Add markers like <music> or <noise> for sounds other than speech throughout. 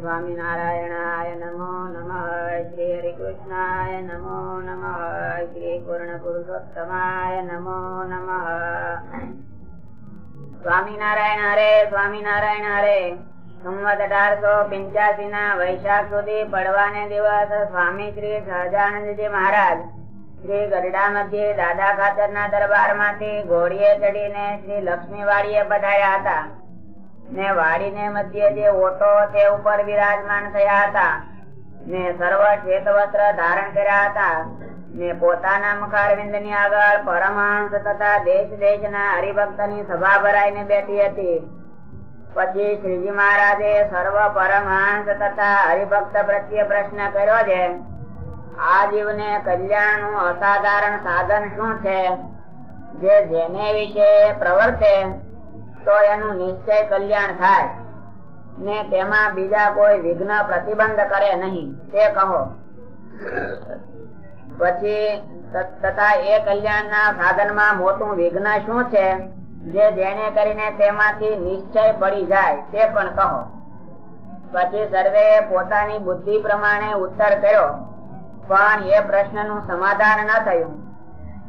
સ્વામિનારાયણાય નમો નમઃ શ્રી હરિકૃષ્ણાય નમો નમઃ શ્રી પૂર્ણ પુરુષોત્તમાય નમો નમઃ સ્વામિનારાયણ હરે સ્વામિનારાયણ હરે સંવત અઢારસો પંચ્યાસી ના વૈશાખ સુધી પડવાને દિવસ સ્વામી શ્રી સહજાનંદજી મહારાજ શ્રી ગરડા મધ્યે દાદા ખાતર ના દરબારમાંથી ઘોડીએ ચડીને શ્રી લક્ષ્મી વાડીએ પધાર્યા હતા। ને વાડીને મધ્ય જે ઓટો તે ઉપર વિરાજમાન થયા હતા, ને સર્વ શ્વેત વસ્ત્ર ધારણ કર્યા હતા, ને પોતાના મુખારવિંદની આગળ પરમહંસ તથા દેશ દેશ ના હરિભક્તની સભા ભરાઈને બેઠી હતી. પછી શ્રીજી મહારાજે સર્વ પરમહંસ તથા હરિભક્ત પ્રત્યે પ્રશ્ન કર્યો છે, આ જીવને કલ્યાણનું અસાધારણ સાધન શું છે? જે જેને વિશે પ્રવર્તે તો એનું નિશ્ચય કલ્યાણ થાય. ને તેમાં બીજા કોઈ વિઘ્ન પ્રતિબંધ કરે નહીં. તે કહો. પછી તથા એ કલ્યાણ ના માં મોટું વિઘ્ન શું છે? જે જેને કરીને તેમાંથી નિશ્ચય પડી જાય, તે પણ કહો. પછી સર્વે પોતાની બુદ્ધિ પ્રમાણે ઉત્તર કર્યો. પણ એ પ્રશ્નનું સમાધાન ન થયું.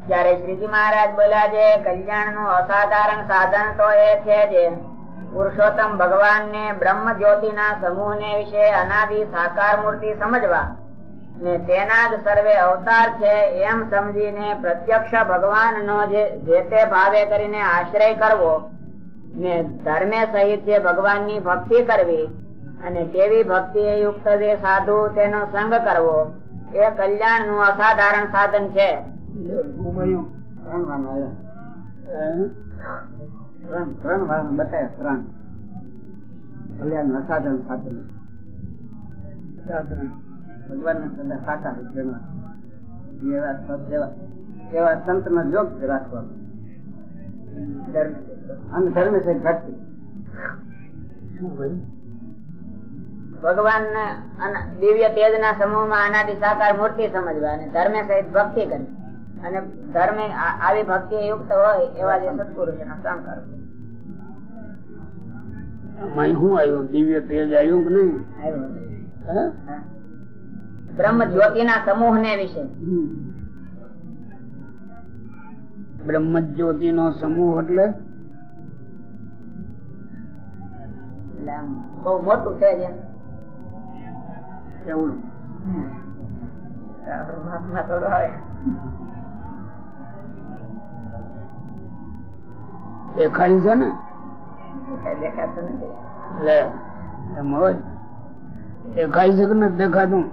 જયારે શ્રીજી મહારાજ બોલ્યા છે કલ્યાણનું અસાધારણ સાધન તો એ છે જે પુરુષોત્તમ ભગવાન ને બ્રહ્મ જ્યોતિ ના સમૂહ ને વિશે અનાદિ સાકાર મૂર્તિ સમજવા ને તેના જ સર્વે અવતાર છે એમ સમજીને પ્રત્યક્ષ ભગવાન નો જે તે ભાવે કરીને આશ્રય કરવો ને ધર્મે સહિત જે ભગવાનની ભક્તિ કરવી અને તેવી ભક્તિ યુક્ત જે સાધુ તેનો સંગ કરવો, એ કલ્યાણનું અસાધારણ સાધન છે. સાધન ભગવાન સદા સાકાર એવા સંત નો જોગ રાખવાનો ધર્મ છે ભક્તિ ભગવાન દિવ્ય તેજ ના સમૂહમાં આનાથી સાકાર મૂર્તિ સમજવા અને ધર્મે સહિત ભક્તિ કરી અને ધર્મે આવી ભક્તિ યુક્ત હોય એવા જે સત્પુરુષ એનો સંગ કરવો શું આવ્યું? દિવ્ય તેજ આવ્યું કે નહીં? બ્રહ્મ જ્યોતિ ના સમૂહ ને વિશે. બ્રહ્મ જ્યોતિ નો સમૂહ એટલે? બહુ મોટું છે એવું? થોડું આવે દેખાય છે ને? દેખાતું નથી. હોય. દેખાય છે કે નથી દેખાતું?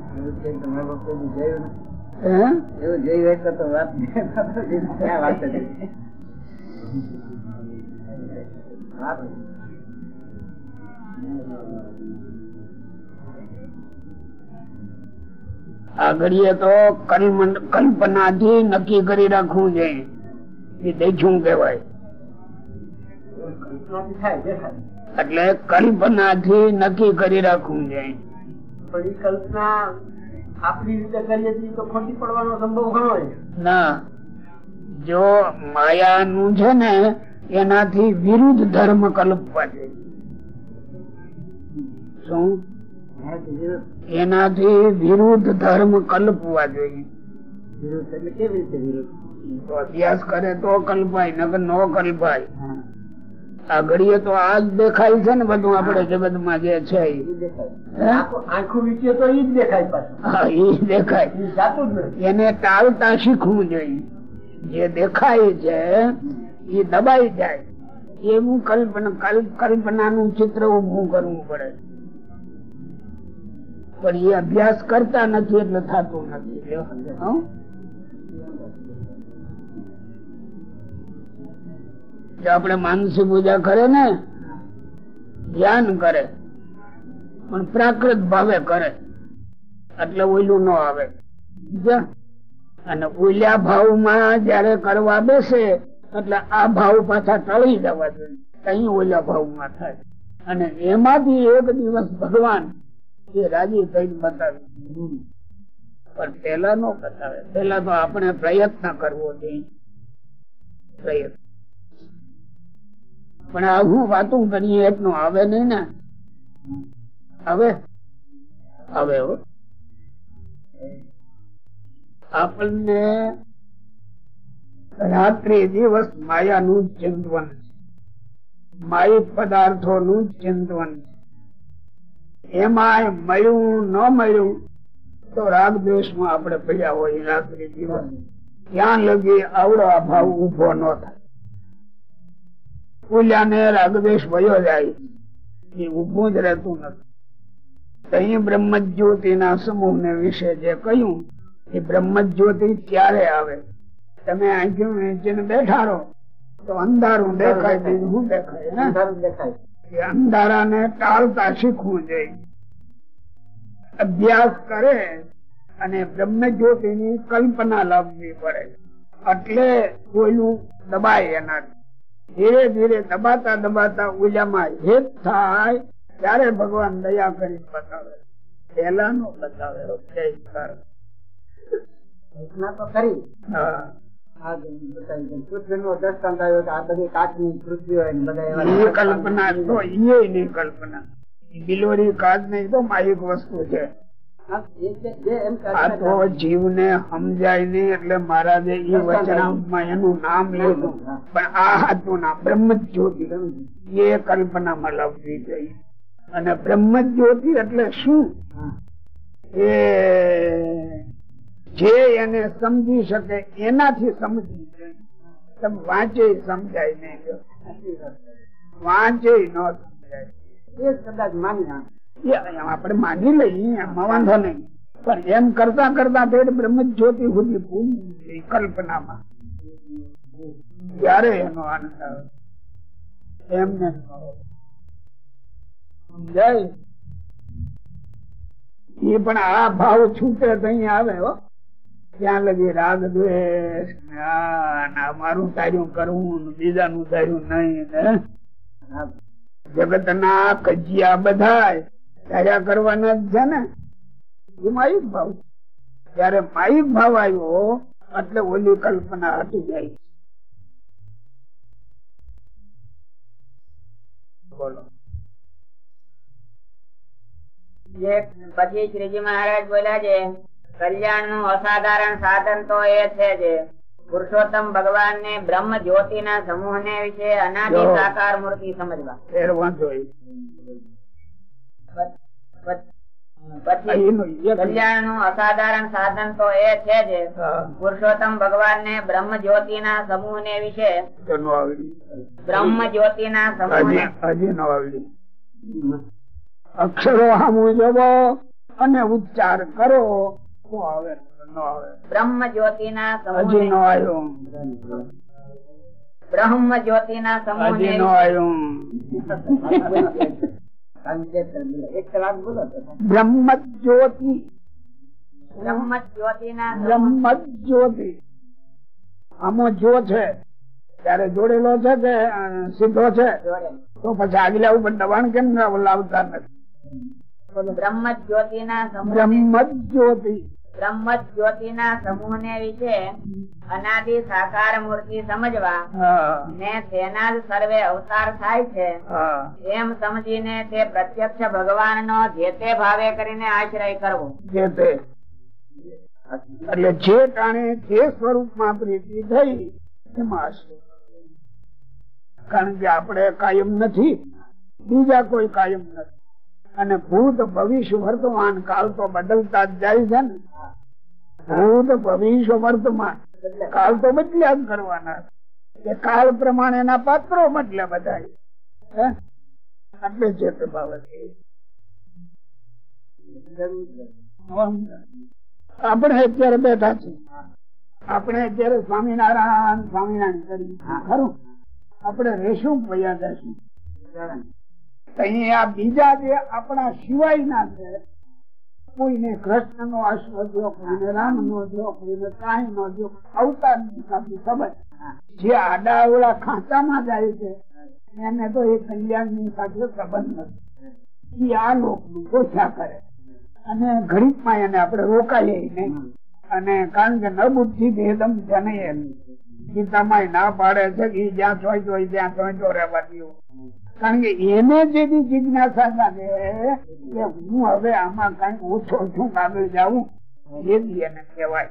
હે? એવું હોય તો વાત વાત આગળીએ તો કલ્પના થી નક્કી કરી રાખવું જોઈએ એ દેખ્યું કેવાય એટલે કલ્પના થી નક્કી કરી રાખવું જોઈએ કલ્પના આપણી રીતે કરીએ છીએ તો ખોટી પડવાનો સંભવ ઘણો ના જો માયા નું છે ને એનાથી વિરુદ્ધ ધર્મ કલ્પવા જોઈએ શું? એનાથી વિરુદ્ધ ધર્મ કલ્પવા જોઈએ. એટલે કેવી રીતે અભ્યાસ કરે તો કલ્પાય નગર નો કલ્પાય. આ ઘડીએ તો આ જ દેખાય છે ને બધું આપડે જગતમાં જે છે? તો જ દેખાય હા એને ટાળતા શીખવું જોઈએ. જે દેખાય છે એ દબાઈ જાય. એવું કલ્પના કલ્પના નું ચિત્ર ઉભું કરવું પડે. પણ એ અભ્યાસ કરતા નથી એટલે થતું નથી. જો આપણે માનસી પૂજા કરે ને, ધ્યાન કરે, પણ પ્રાકૃત ભાવે કરે. એટલે ઓઈલું ન આવે. અને ઓલ્યા ભાવમાં જયારે કરવા બેસે, એટલે આ ભાવ પાછા ટળી જવા જોઈએ. કઈ ઓલ્યા ભાવમાં થાય. અને એમાંથી એક દિવસ ભગવાન એ રાજી થઈને બતાવે. પણ પેલા નો બતાવે. પેલા તો આપણે પ્રયત્ન કરવો જોઈએ. પ્રયત્ન. પણ આવું વાતું કરીએ એટલું આવે નહીં ને. આવે? આવે આપણને રાત્રિ દિવસ માયાનું ચિંતવન માયિક પદાર્થોનું ચિંતવન. એમાં મળ્યું ન મળ્યું તો રાગ દ્વેષમાં આપણે પડ્યા હોય રાત્રિ દિવસ. ત્યાં લગી આવડો અભાવ ઊભો ન થાય. ઓલ્યાને રાગ દ્વેષ વયો જાય. એ ઉભું જ રહેતું નથી. અહીં બ્રહ્મ જ્યોતિ ના સમૂહ ને વિશે જે કહ્યું એ બ્રહ્મ જ્યોતિ ક્યારે આવે. તમે બેઠા રહો તો અંધારું દેખાય બીજું દેખાય? અંધારું દેખાય. એ અંધારાને ટાળતા શીખવું જોઈએ. અભ્યાસ કરે અને બ્રહ્મ જ્યોતિ ની કલ્પના લાવવી પડે. એટલે કોઈનું દબાય એનાથી. ધીરે ધીરે દબાતા દબાતા ઉજામાં હેત થાય ત્યારે ભગવાન દયા કરી બતાવે. પેલા નો બતાવે કલ્પના તો એ કલ્પના તો એ કલ્પના. બિલોરી કાચ નહીં તો માયિક વસ્તુ છે. આ તો જીવને સમજાય નહીં એટલે મહારાજે એ વચનામાં એનું નામ લીધું. પણ આ હતું ના બ્રહ્મ જ્યોતિ એ કલ્પનામાં લાવવી જોઈએ. અને બ્રહ્મ જ્યોતિ એટલે શું? એ જે એને સમજી શકે એનાથી સમજી જાય તમે વાંચે સમજાય નહીં. જો. વાંચે ન સમજાય. એ કદાચ માની. આપણે માની લઈએ, એમાં વાંધો નહીં. પણ એમ કરતા કરતા ફેર બ્રહ્મ જ્યોતિ સુધી કલ્પનામાં. ત્યારે એનો આનંદ આવે. એમને સમજાય? એ પણ આ ભાવ છૂટે તો અહીં આવે, હો. ત્યાં લગી રાગ, દ્વેષ મારું તાર્યું કરવું, બીજાનું તાર્યું નહીં. જગત ના કજિયા બધા કર્યા કરવાના જ છે ને. એ માયિક ભાવ જયારે માયિક ભાવ આવ્યો એટલે ઓલી કલ્પના હટી જાય બોલો. પછી શ્રીજી મહારાજ બોલ્યા છે કલ્યાણનું અસાધારણ સાધન તો એ છે જે પુરુષોત્તમ ભગવાન ને બ્રહ્મ જ્યોતિ ના સમૂહ ને વિશે અનાદિ સાકાર મૂર્તિ સમજવા. કલ્યાણનું અસાધારણ સાધન તો એ છે જે. પુરુષોત્તમ ભગવાન ને બ્રહ્મ જ્યોતિ ના સમૂહ ને વિશે તો નો આવડી. બ્રહ્મ જ્યોતિ ના સમૂહ હજી ને હજી નો આવડી અક્ષરો સામું અને ઉચ્ચાર કરો તો આવે બ્રહ્મ જ્યોતિ ના સમૂહ નો આવ્યો. બ્રહ્મ જ્યોતિ ના સમૂહ નો આવ્યો. <laughs> બ્રહ્મ જ્યોતિ બ્રહ્મ જ્યોતિ બ્રહ્મ જ્યોતિ આમો જો છે ત્યારે જોડેલો છે કે સીધો છે તો પછી આગલા ઉપર દબાણ કેમ ના લાવતા નથી બ્રહ્મ જ્યોતિ બ્રહ્મ જ્યોતિ બ્રહ્મ જ્યોતિ ના સમૂહ ને વિશે અનાદિ સાકાર મૂર્તિ સમજવા ને તેના જ સર્વે અવતાર થાય છે. એમ સમજીને તે પ્રત્યક્ષ ભગવાન નો જે તે ભાવે કરીને આશ્રય કરવો. જે તે. એટલે જે ટાણે જે સ્વરૂપમાં પ્રીતિ થઈ એમાં આશ્રય. કારણ કે આપણે કાયમ નથી. બીજા કોઈ કાયમ નથી. અને ભૂત ભવિષ્ય વર્તમાન કાળ તો બદલતા જ જાય છે ને. ભૂત ભવિષ્ય વર્તમાન કાળ તો બદલ્યા જ કરવાના એ કાળ પ્રમાણેના પાત્રો બદલે બધા. આપણે અત્યારે બેઠા છીએ. આપણે અત્યારે સ્વામિનારાયણ સ્વામિનારાયણ કરી. ખરું. આપણે રેશું વયા જશું. બીજા જે આપણા સિવાય છે, કોઈને કૃષ્ણ નો અશ્વ જો કોઈને રામ નો જો કોઈને કાંઈ નો જો અવતાર સાથે સંબંધ જે આડા અવળા ખાંચામાં જાય છે, એને તો એ કલ્યાણની સાથે સંબંધ નથી. એ આ લોકનું ઓછા કરે. અને ઘડીકમાં એને આપણે રોકાઈએ નહીં. અને કારણ કે ન બુદ્ધિ ભેદમ જનયે ગીતામાં ના પાડે છે કે જ્યાં જોઈ જોઈ ત્યાં ચોઈતો રહેવા દો કારણ કે એને જેથી જિજ્ઞાસા લાગે કે હું હવે આમાં કઈ ઓછો છું આગળ જાઉં એ બી એને કહેવાય.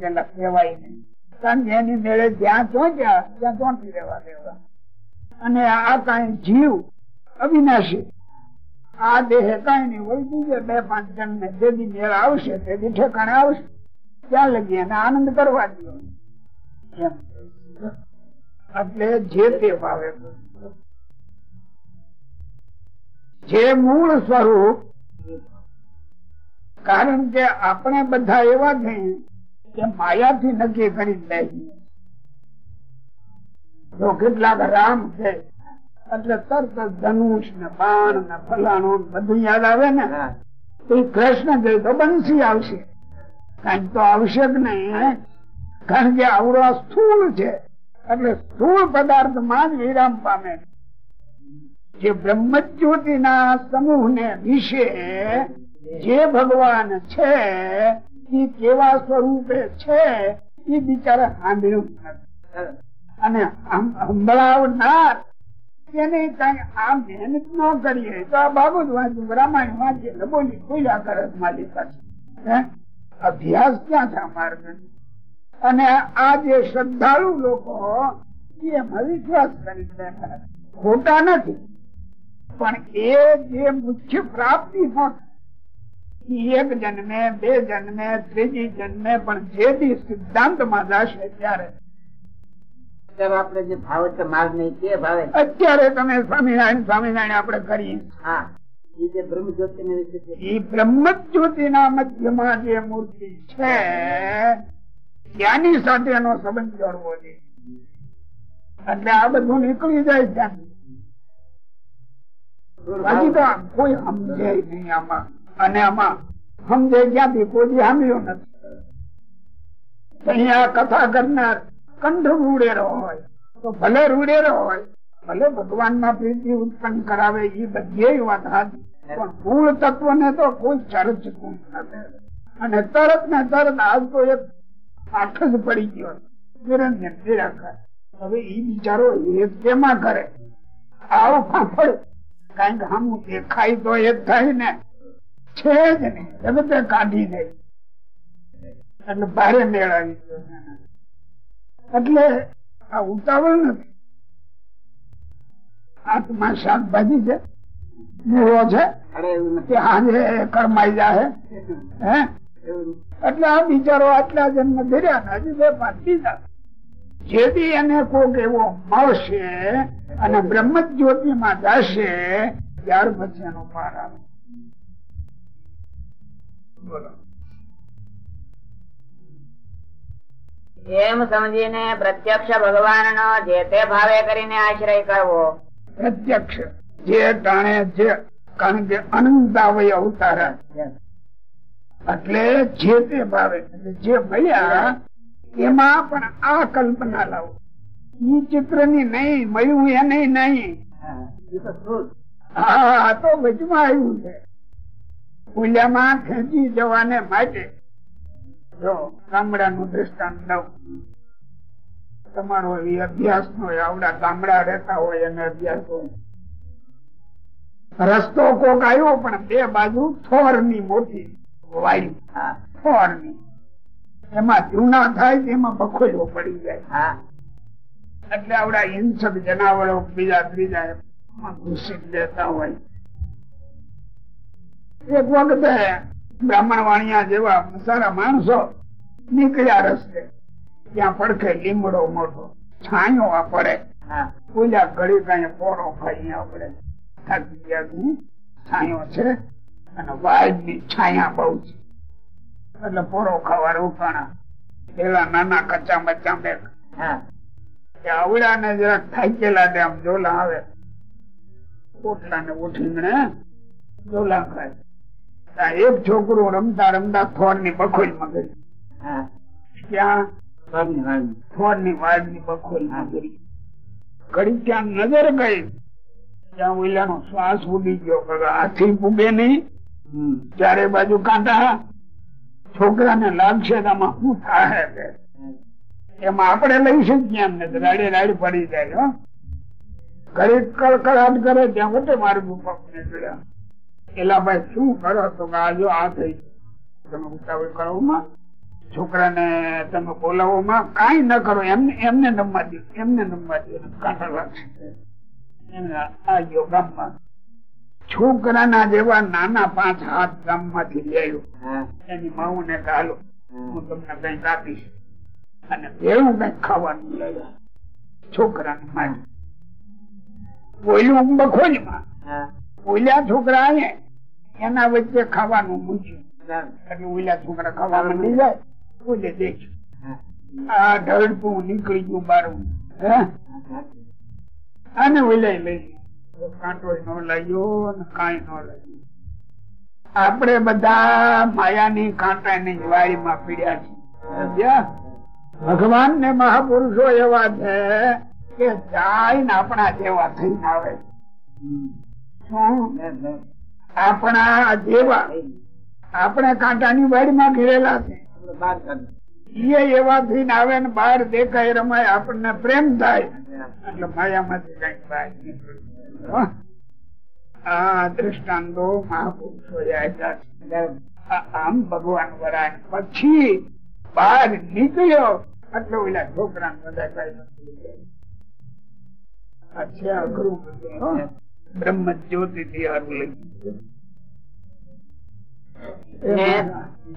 પેલા કહેવાય નહીં. કારણ કે એની મેળે જ્યાં ચોંચ્યા ત્યાં ચોંટી રહેવા દેવા. અને આ કઈ જીવ અવિનાશી. આ દેહ કઈ નહીં હોય, બીજે બે પાંચ જણ ને જેથી મેળ આવશે તેથી ઠેકાણે આવશે. ત્યાં લગી એને આનંદ કરવા દો એટલે જે તે ભાવે. જે મૂળ સ્વરૂપ કારણ કે આપણે બધા એવા છે કે માયાથી નક્કી કરી લે જો કેટલાક રામ છે એટલે તરત ધનુષ ને બાણ ને ફલાણું બધું યાદ આવે ને તો એ કૃષ્ણ કહે તો બંસી આવશે. કંઈક તો આવશે જ નહીં કારણ કે આવડો સ્થૂળ છે એટલે સ્થૂળ પદાર્થમાં જ વિરામ પામે જે બ્રહ્મજ્યોતિ ના સમૂહ ને વિશે જે ભગવાન છે એ કેવા સ્વરૂપે છે એ બિચારા સાંભળ્યું અને સંભળાવનાર એને કઈ આ મહેનત ન કરીએ, તો આ બાબત વાંચું રામાયણ વાંચીએ એટલે બોલી બોલ્યા કરે માલિક પાસે? અભ્યાસ ક્યાં છે માર્ગ? અને આ જે શ્રદ્ધાળુ લોકો એમાં વિશ્વાસ કરી ખોટા નથી. પણ એ જે મુખ્ય પ્રાપ્તિ નથી એક જન્મે બે જન્મે ત્રીજી જન્મે પણ જે દી સિદ્ધાંતમાં જશે ત્યારે. આપણે જે ભાવ છે માર્ગ નહીં તે ભાવે. અત્યારે તમે સ્વામિનારાયણ સ્વામિનારાયણ આપણે કરીએ. હા એ જે બ્રહ્મ જ્યોતિ એ બ્રહ્મ જ્યોતિ ના મધ્યમાં જે મૂર્તિ છે ત્યાંની સાથે એનો સંબંધ જોડવો જોઈએ. એટલે આ બધું નીકળી જાય ત્યાંથી બાકી કોઈ સમજે નહીં આમાં. અને આમાં સમજે ક્યાંથી કોઈ સાંભળ્યું નથી. અહીંયા કથા કરનાર કંઠ રૂડેરો હોય. તો ભલે રૂડેરો હોય, ભલે ભગવાનમાં પ્રીતિ ઉત્પન્ન કરાવે, એ બધી વાત સાચી પણ મૂળ તત્વ ને તો કોઈ ચર્ચ નથી. અને તરત ને તરત આજ તો એક આઠ જ પડી ગયો. નિરંજન હવે એ બિચારો એ કેમાં કરે? આવો ફાફડ કંઈક આમ દેખાય તો એ થાય ને છે જ જગતે કાઢી દે. એટલે ભારે મેળાવી એટલે આ ઉતાવળ નથી. આત્મા શાકભાજી છે. મૂળો છે. હાજે કરમાઈ જાય હે? એટલે આ બિચારો આટલા જન્મ ધર્યા ને હજી બે પાંચ બીજા જેથી એને કોક એવો મળશે અને બ્રહ્મ જ્યોતિ માં જશે ત્યાર પછી એનો પાર આવે. બોલો. એમ સમજીને પ્રત્યક્ષ ભગવાન નો જે તે ભાવે કરીને આશ્રય કરવો. પ્રત્યક્ષ જે ટાણે જે કારણ કે અનંતાવય અવતારા એટલે જે તે ભાવે જે મળ્યા એમાં પણ આ કલ્પના લાવો. ઈ ચિત્રની નહીં મળ્યું એને નહીં. હા તો વચમાં આવ્યું છે. ઓલિયામાં ખેંચી જવાને માટે જો ગામડાનું દ્રષ્ટાંત દઉં તમારો એ અભ્યાસ નો આવડા ગામડા રહેતા હોય અને અભ્યાસ હોય. રસ્તો કોક આવ્યો પણ બે બાજુ થોરની મોટી વાયુ થોરની એમાં જૂના થાય તેમાં પખોજો પડી જાય. હા. એટલે આવડા હિંસક જનાવરો બીજા ત્રીજા ઘૂસી દેતા હોય. એક વખતે બ્રાહ્મણ વાણિયા જેવા સારા માણસો નીકળ્યા રસ્તે. ત્યાં પડખે લીમડો મોટો છાંયો આ પડે. હા. પૂજા ઘડી કઈ પોરો ખાઈ આપણે થાકી ગયા છાંયો છે અને વાઘની છાયા બહુ છે. એટલે પોરો ખાવા રોકાણા પેલા નાના કચ્ચા બચ્ચા બે આવડા ને જરાક થાકેલા ને આમ જોલા આવે. પોટલા ને ઉઠીને જોલા ખાય. એક છોકરું રમતા રમતા થોરની બખોલમાં ગયું વાણી. થોરની વાડની બખોલમાં ગઈ ઘડી ત્યાં નજર ગઈ? ત્યાં ઓલાનો શ્વાસ ઉડી ગયો. હાથી પૂગે નહીં. ચારે બાજુ કાંટા. છોકરાને લાગશે આમાં શું થાય કે એમાં આપણે લઈશું શકીએ ને રાડે રાડ પડી જાય ઘરે કડકડાટ કરે, ત્યાં વટે મારું પગ નીકળ્યા. એલા ભાઈ, શું કરો તો કે આ થઈ. તમે ઉતાવળ કરો માં. છોકરાને તમે બોલાવો માં. કઈ ન કરો, એમને એમને નમવા દો, એમને નમવા દો કાંઠા લાગશે આ ગયો ગામમાં. છોકરાના જેવા નાના પાંચ હાથ ગામમાંથી આવ્યો. એની માઉ ને ગાલો હું તમને કંઈક આપીશ. અને ભેળું કંઈક ખાવાનું આવ્યો. છોકરાને માટે બોલ્યું બખોજમાં ઓલ્યા છોકરા આવે એના વચ્ચે ખાવાનું મૂક્યું. એટલે ઓલ્યા છોકરા ખાવા માંડી જાય. ઓલે દેખ્યું આ ઢળપું નીકળી ગયું બારું હે? અને ઓલે લઈ. કાંટો ન લાગ્યો ને કાંઈ ન લાગ્યું આપણે પીડ્યા છીએ. ભગવાન ને મહાપુરુષો એવા છે કે જાય ને આપણા જેવા થઈને આવે? આપણા જેવા. આપણે કાંટાની વાડીમાં ઘેરેલા છે. એ એવા થઈને આવે ને બહાર દેખાય રમાય, આપણને પ્રેમ થાય. એટલે માયામાંથી કંઈક. હો? આ દ્રષ્ટાંતો મહાપુરુષો આમ ભગવાન વરાય. પછી બહાર નીકળ્યો. એટલે ઓલા છોકરા બધા કઈ અચ્છા અઘરું બ્રહ્મ જ્યોતિ થી હારું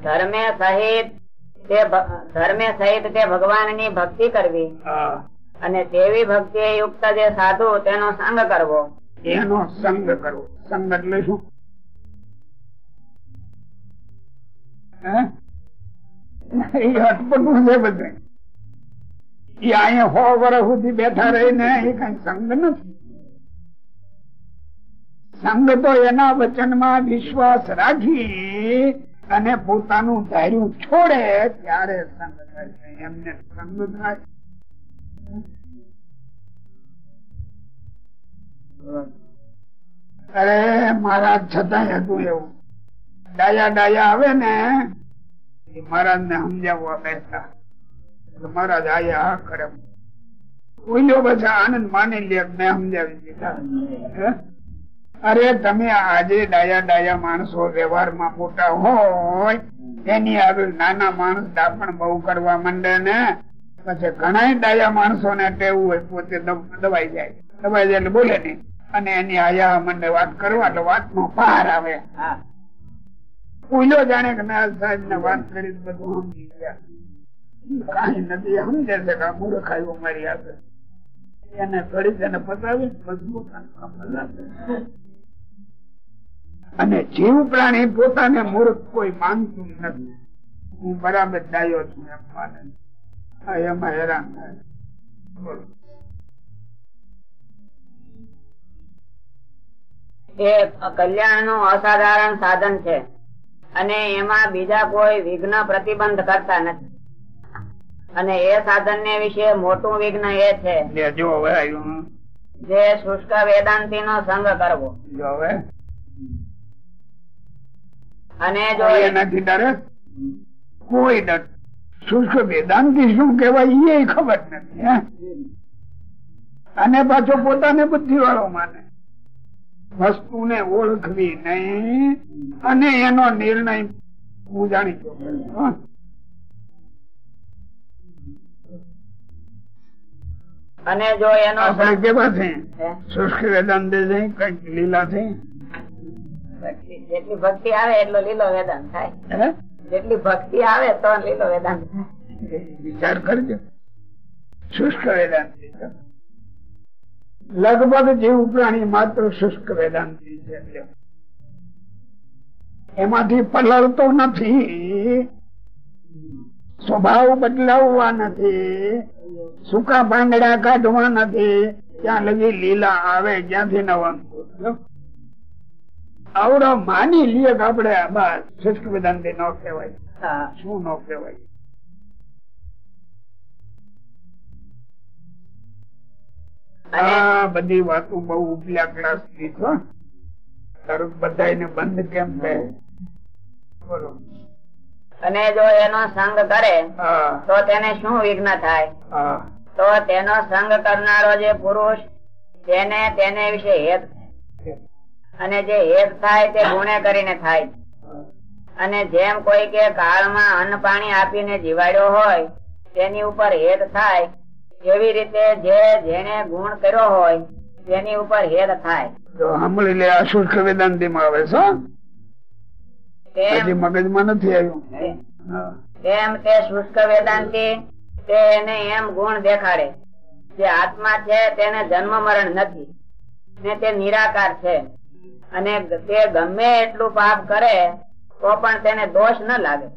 ધર્મે સહિત તે ધર્મે સહિત તે ભગવાનની ભક્તિ કરવી. અને તેવી ભક્તિ યુક્ત જે સાધુ તેનો સંગ કરવો. એનો સંગ કરવો. સંગ એટલે શું? અટપટું છે બધે. એ અહીંયા સો વર્ષ સુધી બેઠા રહીને એ કઈ સંગ નથી. સંગ તો એના વચનમાં વિશ્વાસ રાખી અને પોતાનું ધાર્યું છોડે ત્યારે સંગ થાય. એમને સંગ થાય. અરે મહારાજ છતાંય હતું એવું. ડાયા ડાયા આવે ને, એ મહારાજ ને સમજાવવા બેઠા મહારાજ આયા આ કરે. ઓઈલો બધા આનંદ માની લે, મેં સમજાવી દીધા? અરે તમે આજે ડાયા ડાયા માણસો વ્યવહારમાં મોટા હોય એની આગળ નાના માણસ દાપણ બહુ કરવા માંડે ને પછી ઘણા ડાયા માણસો ને ટેવું હોય પોતે દબ- દબાઈ જાય. દબાઈ જાય એટલે બોલે નહીં. અને એની આયા મને વાત કરવા એટલે વાતનો પાર આવે. ઉલો જાણે કે ના સાહેબ ને વાત કરી બધું સમજી ગયા. કઈ નથી સમજે છે કે આ મૂર્ખાઈઓ મારી આપે એને ઘડી તેને પતાવી મજબૂત. અને જીવ પ્રાણી પોતાને મૂર્ખ કોઈ માનતું નથી. હું બરાબર ડાયો છું એમ માને એમાં હેરાન થાય બોલો. એ કલ્યાણનું અસાધારણ સાધન છે અને એમાં બીજા કોઈ વિઘ્ન પ્રતિબંધ કરતા નથી. અને એ સાધન ને વિશે મોટું વિઘ્ન એ છે જે શુષ્ક વેદાંતિ નો સંગ કરવો. જો હવે? અને જો એનાથી ડરે કોઈ ડર શુષ્ક વેદાંતિ શું કેવાય એ ખબર નથી હે? અને પાછો પોતાને બુદ્ધિ વાળો માને વસ્તુને ઓળખવી નહીં અને એનો નિર્ણય હું જાણી ગયો? અને જો એનો આપણે કેવા છે શુષ્ક વેદાંતિ છે કંઈક લીલા છે ભક્તિ- જેટલી ભક્તિ આવે એટલો લીલો વેદાંત થાય. જેટલી ભક્તિ આવે તો લીલો વેદાંત થાય. વિચાર કરજો. શુષ્ક વેદાંત લગભગ જીવ પ્રાણી માત્ર શુષ્ક વેદાંતિ છે. એમાંથી પલળતો નથી. સ્વભાવ બદલાવવા નથી. સૂકા પાંદડા કાઢવા નથી. ત્યાં લગી લીલા આવે જ્યાંથી નવા આવડો માની લઈએ કે આપડે બસ વેદાંતિ ન કહેવાય. શું ન કહેવાય? આ બધી વાતો બહુ ઉપલા ક્લાસની છો તારું બધાને બંધ કેમ કહે બોલો. અને જો એનો સંગ કરે હા. તો તેને શું વિઘ્ન થાય? હા. તો તેનો સંગ કરનારો જે પુરુષ તેને તેને વિશે હેત. અને જે હેત થાય તે ગુણે કરીને થાય. અને જેમ કોઈ કે કાળમાં અન્ન પાણી આપીને જીવાડ્યો હોય તેની ઉપર હેત થાય એવી રીતે જે જેને ગુણ કર્યો હોય તેની ઉપર હેત થાય. જો સાંભળી લે આ શુષ્ક વેદાંતિ માં આવે છે હો. હજી તેમ મગજમાં નથી આવ્યું? તેમ તે શુષ્ક વેદાંતિ તેને એમ ગુણ દેખાડે. જે આત્મા છે તેને જન્મ મરણ નથી. ને તે નિરાકાર છે. અને તે ગમે એટલું પાપ કરે તો પણ તેને દોષ ન લાગે.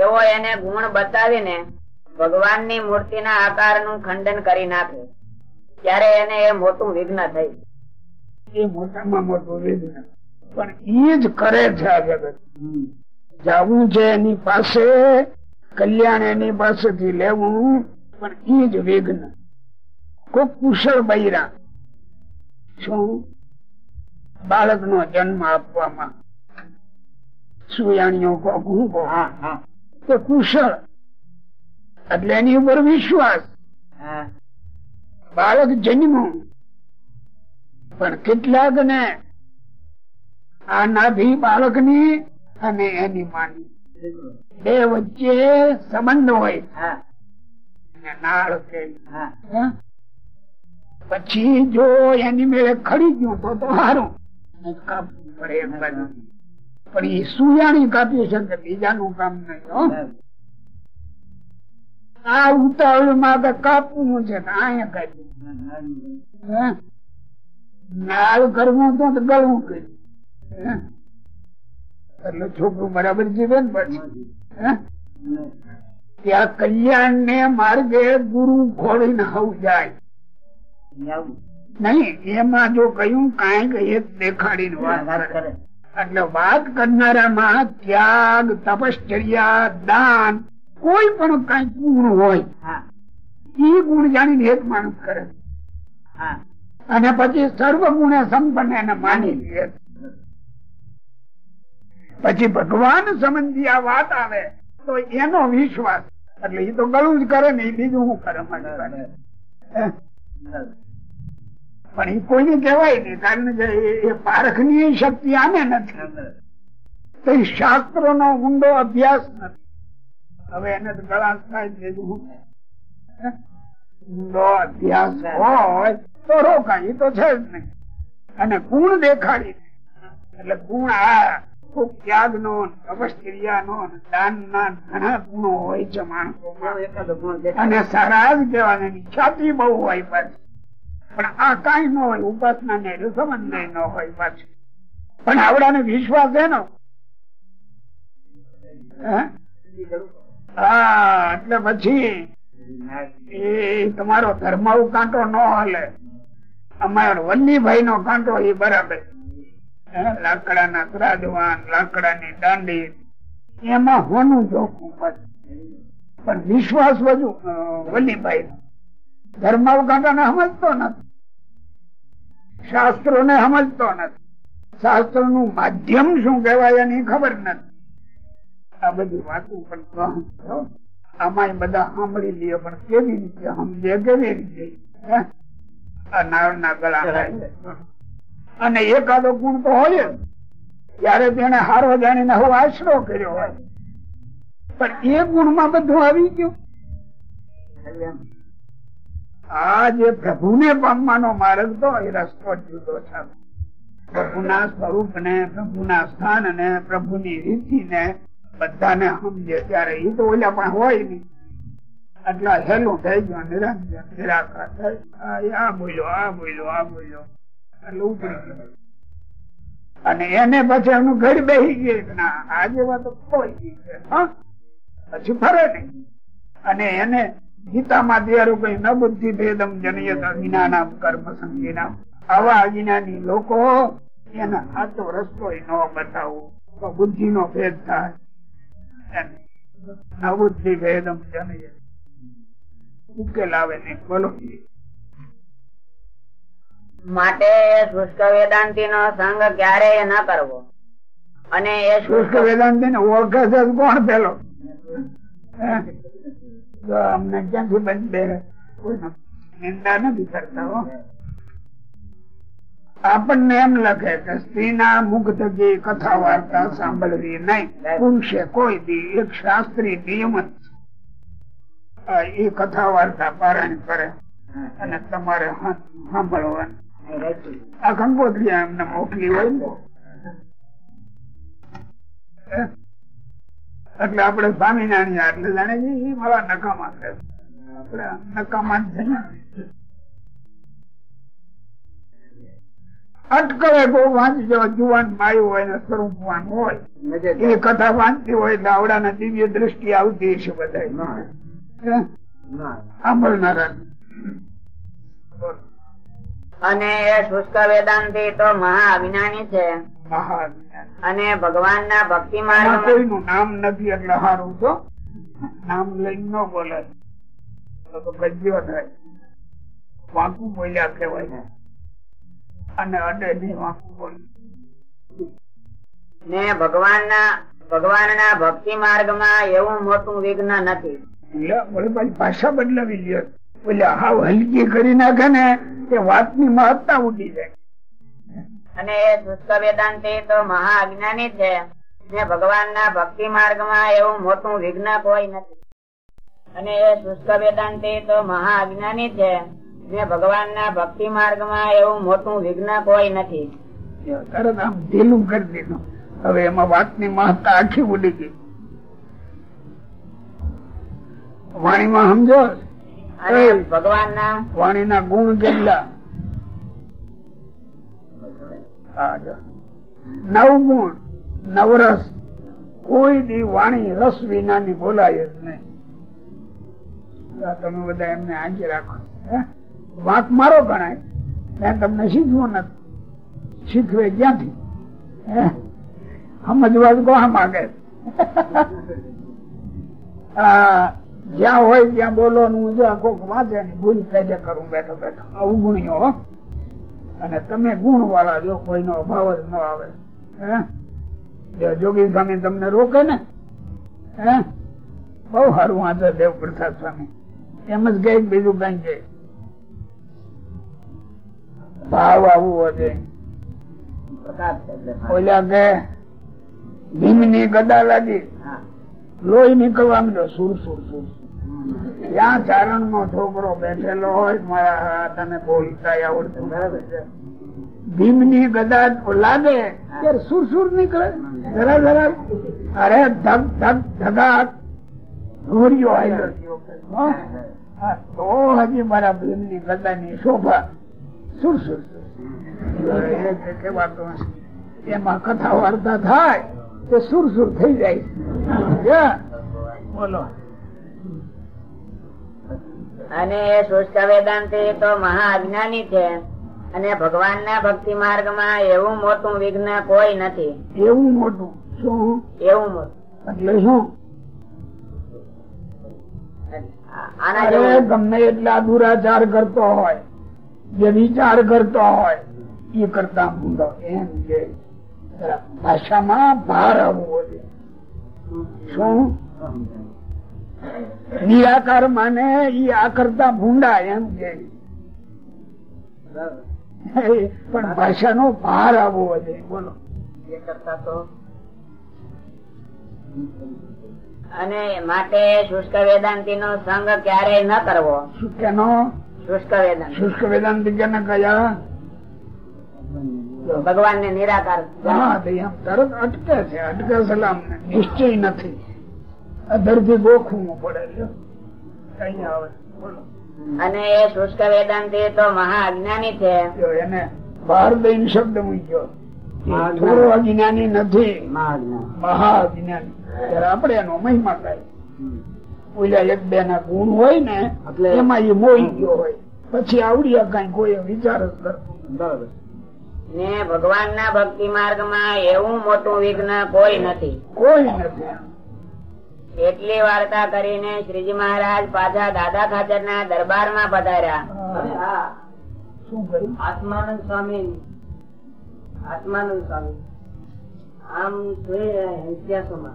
એવો એને ગુણ બતાવીને ભગવાનની મૂર્તિના આકારનું ખંડન કરી નાખે. ત્યારે એને એ મોટું વિઘ્ન થઈ. એ મોટામાં મોટું વિઘ્ન. પણ એ જ કરે છે આ જગત. જવું છે એની પાસે કલ્યાણ એની પાસેથી લેવું પણ એ જ વિઘ્ન. કોઈ કુશળ બૈરા. શું? બાળક નો જન્મ આપવામાં. સુયાણીઓ કુશળ. એટલે એની ઉપર વિશ્વાસ. બાળક જન્મ્યું પણ કેટલાક ને આ નાભી બાળકની અને એની માની. બે વચ્ચે સંબંધ હોય. નાળ કે. હા. પછી જો એની મેળે ખડી ગયું તો તો સારું કાપવું પડે એક બાજુ પણ એ સુયાણી કાપી શકે બીજાનું કામ નહીં આ ઉતાવળમાં કાપવું છે અહીંયા કાપ્યું. નાળ કરવું તો તો ગળવું કર્યું એટલે છોકરું બરાબર જીવે ને પછી. ત્યાં કલ્યાણ ને માર્ગે ગુરુ ખોડીને આવું જાય. નહીં એમાં જો કયું કાંઈક એક દેખાડીને વાત કરે. એટલે વાત કરનારામાં ત્યાગ તપશ્ચર્યા દાન કોઈ પણ કઈ ગુણ હોય એ ગુણ જાણીને એક માણસ કરે. અને પછી સર્વ ગુણે સંપન્ન એને માની લે. પછી ભગવાન સંબંધી આ વાત આવે તો એનો વિશ્વાસ. એટલે એ તો ગળું જ કરે ને એ બીજું હું કરે? મારી? પણ એ કોઈને કહેવાય નહીં કારણ કે એ- પારખની શક્તિ આને નથી. તો એ શાસ્ત્રો નો ઊંડો અભ્યાસ નથી. હવે એને તો ગળા થાય જ બીજું શું થાય? હે? ઊંડો અભ્યાસ હોય તો રોકાય તો છે જ નહીં. અને ગુણ દેખાડી એટલે ગુણ આ ખૂબ ત્યાગ નો તપશ્ચર્યા નો દાન ના ઘણા ગુણો હોય છે માણસો અને સારા જ કહેવાય એની ખ્યાતિ બહુ હોય પાછી. પણ આ કઈ ન હોય ઉપાસના ને સંબંધ ન હોય પાછું. પણ આવડાને વિશ્વાસ એનો. એટલે પછી એ તમારો ધર્મ કાંટો ન હાલે. અમારો વલ્લીભાઈ નો કાંટો એ બરાબર? લાકડાના ત્રાજવાન, લાકડાની દાંડી. એમાં હોનું જોખું પણ વિશ્વાસ વધુ વલ્લીભાઈ નો ધર્મ કાંટો ને સમજતો નથી. શાસ્ત્રો ને સમજતો નથી. શાસ્ત્રનું માધ્યમ શું કહેવાય એની ખબર નથી. આ બધી વાતો પણ આમાં બધા સાંભળી લઈએ પણ કેવી રીતે સમજે, કેવી રીતે? અને એકાદો ગુણ તો હોય. ત્યારે તેને હારો જાણીને હવે આશરો કર્યો હોય. પણ એ ગુણમાં બધું આવી ગયું. આ જે પ્રભુને પામવાનો માર્ગ તો એ રસ્તો જુદો છે. પ્રભુના સ્વરૂપ ને પ્રભુના સ્થાન ને પ્રભુની રીતિ ને બધાને સમજે ત્યારે એ તો ઓલા પણ હોય નહીં આટલા હેલું થઈ ગયું, નિરંજન, નિરાકાર થઈ આ બોલ્યો આ બોલ્યો આ બોલ્યો. એટલે ઉપડી ગયો. અને એને પછી એનું ઘર બેસી ગયું ના આજે તો કોઈ ગઈ છે પછી ફરે નહીં. અને એને ગીતામાં ધ્યારું કઈ ન બુદ્ધિ ભેદમ જનયત અજ્ઞાનામ કર્મ સંગીનામ. આવા અજ્ઞાની લોકો એને આતો રસ્તો ન બતાવવો તો બુદ્ધિ નો ભેદ થાય. નબુદ્ધિ ભેદમ જનયત. ઉકેલ આવે ને બોલો. માટે શુષ્ક વેદાંતિ નો સંગ ક્યારેય ન કરવો. અને એ શુષ્ક વેદાંતિ ને ઓળખે છે કોણ પેલો? નિંદા નથી કરતા હો આપણને એમ લખે કે સ્ત્રીના મુખ થકી કથા વાર્તા સાંભળવી નહીં, પુરુષે કોઈ બી, એક શાસ્ત્રી નિયમ. એ કથા વાર્તા પારાયણ કરે અને તમારે સાંભળવાનું આ કંકોત્રી એમને મોકલી હોય? એટલે આપણે સ્વામિનારાયણ એટલે જાણે છે મારા નકામા છે. આપણે નકામા જ છે ને. અટકળે બહુ વાંચજો જુવાન બાયું હોય ને સ્વરૂપવાન હોય. એ કથા વાંચતી હોય એટલે આવડાના દિવ્ય દ્રષ્ટિ આવતી હશે બધા સાંભળનારા. અને એ શુષ્ક વેદાંતિ તો મહા અજ્ઞાની છે. મહાન અને ભગવાન ના ભક્તિ માર્ગ કોઈનું નામ નથી એટલે સારું તો. નામ લઈને ન બોલે. તો ગજ્યો થાય. વાંકું બોલ્યા કહેવાય અને અડે નહીં વાંકું બોલ્યું ને ભગવાન ના ભગવાન ના ભક્તિ માર્ગમાં એવું મોટું વિઘ્ન નથી. ભાષા બદલાવી લ્યો. બોલ્યા હાવ હલકી કરી નાખે ને તે વાતની મહત્તા ઉડી જાય. અને એ શુષ્ક વેદાંતિ તો મહા અજ્ઞાની છે. ને ભગવાન ના ભક્તિ માર્ગમાં એવું મોટું વિઘ્ન કોઈ નથી. અને એ શુષ્ક વેદાંતિ તો મહા અજ્ઞાની છે. ને ભગવાન ના ભક્તિ માર્ગમાં એવું મોટું વિઘ્ન કોઈ નથી. તરત આમ ઢીલું કરી દીધું. હવે એમાં વાતની મહત્તા આખી ઉડી ગઈ. વાણીમાં સમજો. ભગવાન ના વાણીના ગુણ કેટલા? નવ ગુણ નવરસ કોઈ દી વાણી રસ વિનાની બોલાય જ નહીં. તમે બધા એમને આંકી રાખો? વાંક મારો ગણાય. મેં તમને શીખવું નથી. શીખવે ક્યાંથી? સમજવા કોણ માગે. <laughs> જ્યાં હોય ત્યાં બોલવાનું જો કોક વાંચે ભૂલ પેદે કરું બેઠો બેઠો. અવગુણ્યો અને તમે ગુણ વાળા જો કોઈનો અભાવ જ ન આવે. હે? જોગી સ્વામી તમને રોકે ને હે? બહુ સારું વાંચે દેવ પ્રસાદ સ્વામી. એમ જ કંઈક બીજું કઈ છે ભાવ આવું હશે ઓલા કે ભીમની ગદા લાગી. લોહી નીકળવા માંડ્યો. સુર સુર સુર. ત્યાં ચારણ નો છોકરો બેઠેલો હોય, મારા તને બોલતા આવડતું ભીમની ગદા લાગે સુર સુર નીકળે. જરા જરા, અરે ધક ધક ધગાટ ધોર્યો આવ્યો તો હજી મારા ભીમની ગદા ની શોભા સુર સુર. એમાં કથા વાર્તા થાય, તો સુર સુર થઈ જાય. બોલો. અને શુષ્ક વેદાંતિ તો મહા અજ્ઞાની છે. અને ભગવાન ના ભક્તિ માર્ગમાં એવું મોટું વિઘ્ન કોઈ નથી. એવું મોટું? શું? એવું મોટું. એટલે શું? આના અરે ગમે એટલા દુરાચાર કરતો હોય જે વિચાર કરતો હોય એ કરતા એમ કે ભાષામાં ભાર આવવો જોઈએ. શું? નિરાકાર માને ઈ આ કરતા ભૂંડા એમ કે. પણ ભાષાનો ભાર આવવો છે બોલો. એ કરતા તો અને માટે શુષ્ક વેદાંતિ નો સંગ ક્યારેય ન કરવો. કેનો? શુષ્ક વેદાંતિ. શુષ્ક વેદાંતિ કેને કયા? ભગવાન ને નિરાકાર. હા તરત અટકે છે અટકે સલામ ને નિશ્ચય નથી. અધરથી ગોખવું પડે કઈ આવે. બોલો. અને એ શુષ્ક વેદાંતિ તો મહા અજ્ઞાની છે. એને બહાર દઈને શબ્દ મૂક્યો. થોડો અજ્ઞાની નથી. મહા અજ્ઞાની. ત્યારે આપડે એનો મહિમા થાય. ઓલા એક બે ના ગુણ હોય ને એમાં એ મોઈ ગયો હોય. પછી આવડ્યા કઈ કોઈ વિચાર જ કરતો ને ભગવાન ના ભક્તિ માર્ગમાં એવું મોટું વિઘ્ન કોઈ નથી. કોઈ નથી. એટલી વાર્તા કરીને શ્રીજી મહારાજ પાછા દાદા ખાચર ના દરબારમાં પધાર્યા આત્માનંદ સ્વામી. આત્માનંદ સ્વામી. આમ જોઈએ ઇતિહાસોમાં.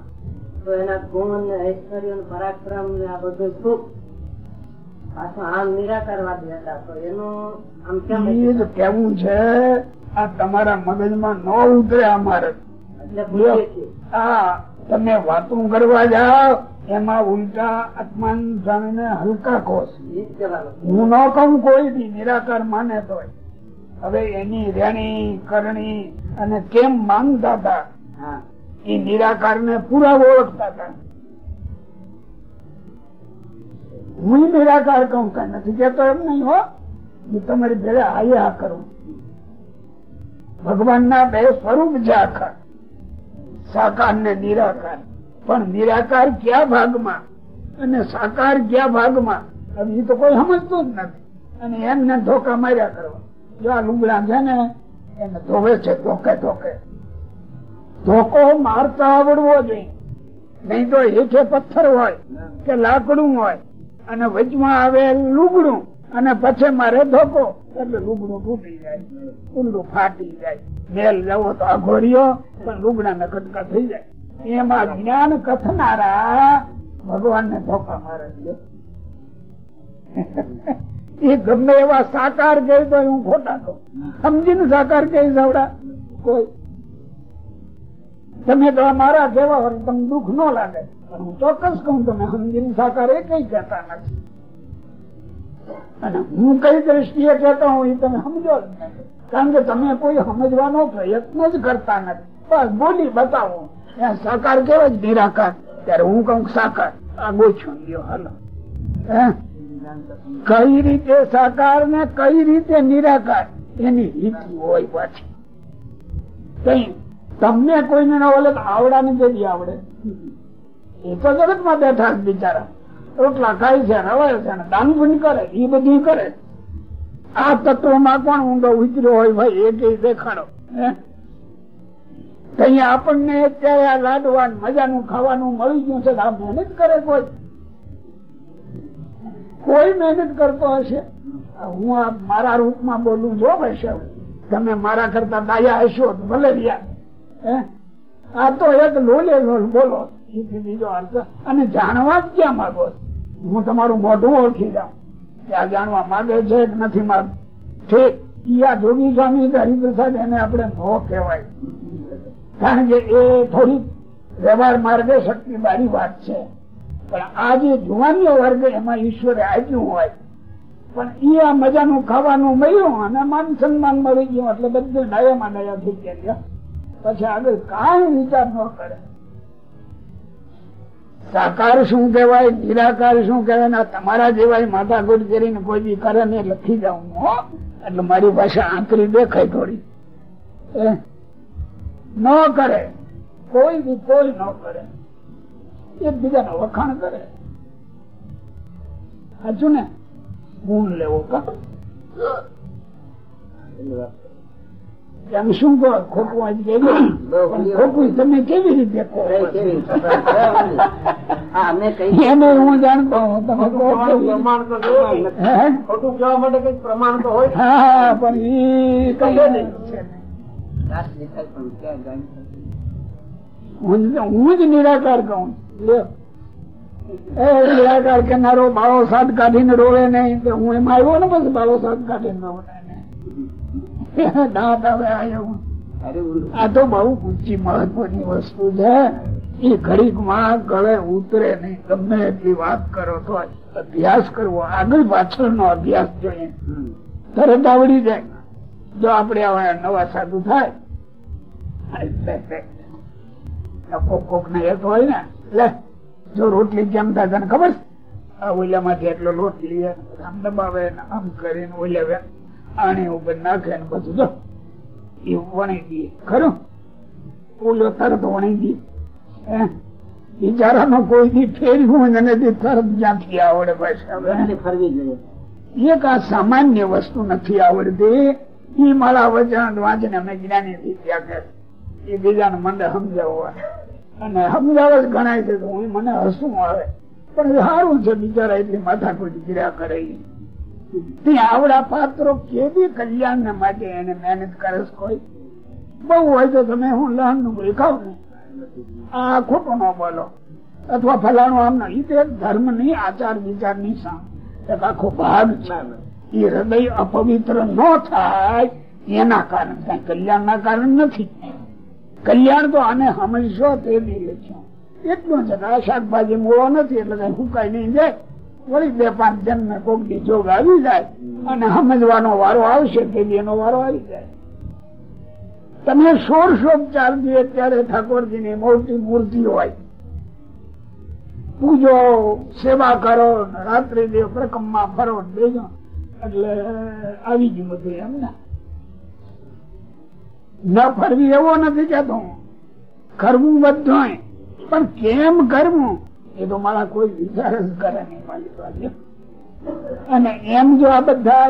તો એના ગુણ ઐશ્વર્ય પરાક્રમ ને આ બધું સુખ પાછું આમ નિરાકારવાદી હતા. તો એનું આમ કેમ કેવું છે? આ તમારા મગજમાં ન ઉતરે અમારે. એટલે હા તમે વાતો કરવા જાઓ એમાં ઉલટા આત્માન સ્વામીને હલકા કોષ. હું ન કહું કોઈ બી નિરાકાર માને તો હવે એની રેણી કરણી અને કેમ માનતા હતા એ નિરાકાર ને પૂરા ઓળખતા હતા. હું નિરાકાર કહું કઈ નથી કેતો એમ નહીં હો. હું તમારી ભેળે આયા કરું. ભગવાન ના બે સ્વરૂપ છે આખા. સાકાર ને નિરાકાર. પણ નિરાકાર ક્યાં ભાગમાં? અને સાકાર ક્યાં ભાગમાં? હવે તો કોઈ સમજતું જ નથી. અને એમને ધોકા માર્યા કરવા. જો આ લુગડા છે ને, એને ધોવે છે, ધોકે ધોકે. ધોકો મારતા આવડવો જોઈએ. નહીં તો હેઠે પથ્થર હોય કે લાકડું હોય અને વચમાં આવે લુગડું અને પછી મારે ધોકો. એટલે લુગડું તૂટી જાય, કુંડું ફાટી જાય. મેલ જવો તો અઘોરિયો, પણ લુગડા ને કટકા થઈ જાય. એમાં જ્ઞાન કથનારા ભગવાન ને ધોકા મારે એ ગમે એવા સાકાર કહે તો હું ખોટા કહું. સમજીને સાકાર કહી સવડા. કોઈ. તમે તો મારા જેવા હોય તમને દુઃખ ન લાગે. પણ હું ચોક્કસ કહું, તમે સમજીને સાકાર એ કઈ કહેતા નથી. અને હું કઈ દ્રષ્ટિએ કહેતો હું એ તમે સમજો કારણ કે તમે કોઈ સમજવાનો પ્રયત્ન જ કરતા નથી. બસ, બોલી બતાવો. ત્યાં સાકાર કેવો જ નિરાકાર. ત્યારે હું કઉ સાકાર. આ ગોછું ગયો કઈ રીતે સાકાર ને કઈ રીતે નિરાકાર? એની રીતિ હોય પાછી. કઈ તમને કોઈને ન આવડા ને કેવી આવડે. એ તો જગતમાં બેઠા બિચારા. રોટલા ખાય છે, રવાય છે દાન પણ કરે એ બધું કરે. આ તત્વમાં કોણ ઊંડો ઉતર્યો હોય ભાઈ, એ કઈ દેખાડો. આપણને અત્યારે આ લાડવા મજાનું ખાવાનું મળી ગયું છે આ મહેનત કરે કોઈ? કોઈ મહેનત કરતો હશે? હું આ મારા રૂપમાં બોલું, જો હશે તમે મારા કરતા દાયા હશો ભલે રહ્યા? આ તો એક લોલે લોલ બોલો. બીજો અર્થ. અને જાણવા જ ક્યાં માંગો છો? હું તમારું મોઢું ઓળખી જાઉં. આ જાણવા માંગે છે કે નથી માગતું. ઠીક. ઈયા જોગી સ્વામી કે હરિપ્રસાદ એને આપણે નો કહેવાય. કારણ કે એ થોડી વ્યવહાર માર્ગે શક્તિ બારી વાત છે. પણ આ જે જુવાનીઓ વર્ગ એમાં ઈશ્વરે આપ્યું હોય, પણ એ આ મજાનું ખાવાનું મળ્યું અને માન સન્માન મળી ગયું, એટલે બધું ડાયામાં ડાયા થઈ ગયા પછી આગળ કાંઈ વિચાર ન કરે. સાકાર શું કહેવાય? નિરાકાર શું કહેવાય? તમારા જેવાય માથાકૂટ કરીને કોઈ બી કરે ને લખી જાઉં હો એટલે મારી પાસે આંતરી દેખાય થોડી. ન કરે. કોઈ બી કોઈ ન કરે. એકબીજાનો વખાણ કરે. સાચું ને? ગુણ લેવો કા? એમ શું કહો? ખોટું આજ કેવી ખોટું તમે કેવી રીતે કહો? હા એને જાણતો તમે જ ખોટું કહેવા માટે કઈ પ્રમાણ તો હોય. હા પણ ઈ કઈ નહીં. રાસ દેખાય પણ ક્યાં જાણી શકીએ? હું જ- નિરાકાર કહું. લ્યો. એ નિરાકાર કેનારો બાળો સાત કાઢીને રોવે નહીં હું એમાં આવ્યો ને પછી બાળો સાત કાઢીને રોવે. <laughs> દાંત હવે. આ તો બહુ ઊંચી મહત્વની વસ્તુ છે. એ ઘડીકમાં ગળે ઉતરે નહીં. ગમે એટલી વાત કરો તો અભ્યાસ કરવો. આગળ પાછળ નો અભ્યાસ જોઈએ. તરત આવડી જાય. જો આપડે આવા નવા સાધુ થાય કોક કોક ને એક હોય ને લે જો રોટલી કેમ થાય તને ખબર આ આ ઓલિયામાંથી એટલો લોટ લઈએ આમ દબાવે આમ કરીને ઓલિયા આણી ઉપર નાખે ને બધું જો એ વણી દઈએ ખરું? ઓલો તરત વણી દે? બિચારાનો કોઈ થી ફેરવું અને તરત જ્યાંથી આવડે પછી. એક આ સામાન્ય વસ્તુ નથી આવડતી. એ મારા વચન વાંચીને અમે જ્ઞાની થી ત્યાં કે એ બીજાને મને સમજાવવા. અને સમજાવે જ ગણાય છે તો હું મને હસવું આવે. પણ સારું છે બિચારા એટલી માથાકૂટ કર્યા કરે ઈ. ત્યાં આવડા પાત્રો કેવી કલ્યાણ માટે એને મહેનત કરે કોઈ? બહુ હોય તો તમે હું લહનનું ખાવ ને. આ ખોટું ન બોલો. અથવા ફલાણું આમ નહીં તે ધર્મની આચાર વિચારની સામે. એક આખો ભાગ છે. એ હૃદય અપવિત્ર ન થાય એના કારણ કઈ કલ્યાણ ના કારણ નથી. કલ્યાણ તો આને સમજશો તે દી લખ્યું એટલું આ શાકભાજી મૂળો નથી એટલે કઈ ફૂકાઈ નહીં જાય. વળી બે પાંચ જણ ને કોક જોગ આવી જાય અને સમજવાનો વારો આવશે કે એનો વારો આવી જાય. તમે ષોડશોપચાર દી ત્યારે ઠાકોરજી ની મોટી મૂર્તિ હોય. પૂજો, સેવા કરો રાત્રે દેવ દેવ પ્રકમમાં ફરો દેજો એટલે આવી ગયું બધું એમ ને. ન ફરવી એવો નથી કેતો. કરવું બધું પણ કેમ કરવું? એ તો મારા કોઈ વિચાર જ કરે નહીં મારી પાસે અને એમ જો આ બધા